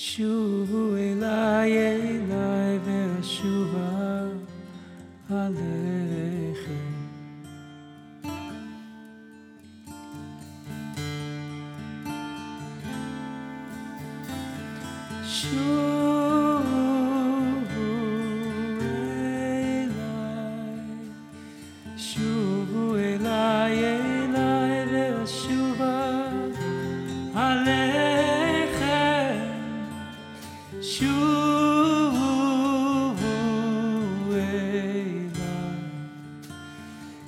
Shuvu elai elai ve'ashuva alechem Shuvu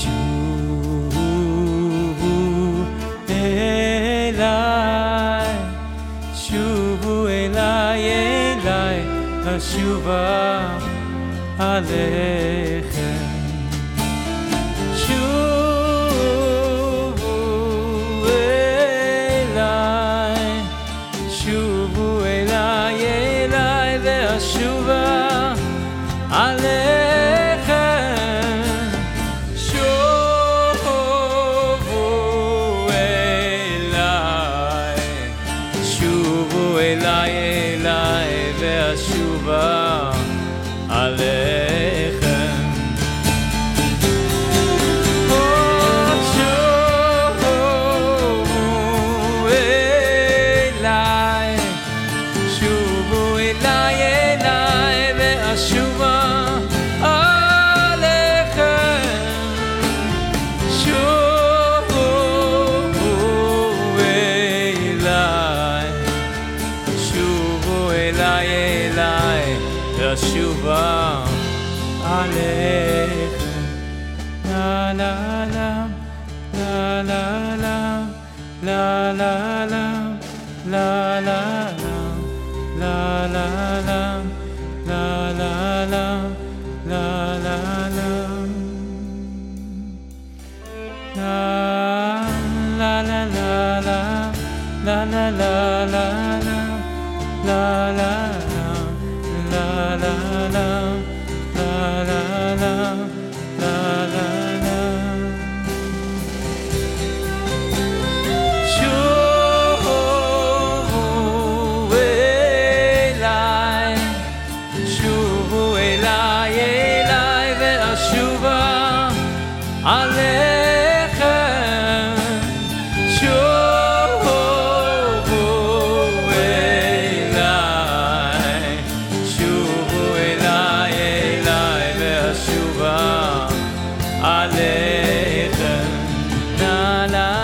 shuvu elai. Shuvu elai elai hashuva alechem אליי, אליי, ואשובה עליכם. לה לה לה, לה לה לה, לה לה לה, לה לה לה, לה לה לה, לה לה לה, לה לה לה. La la la la la la la la la la la la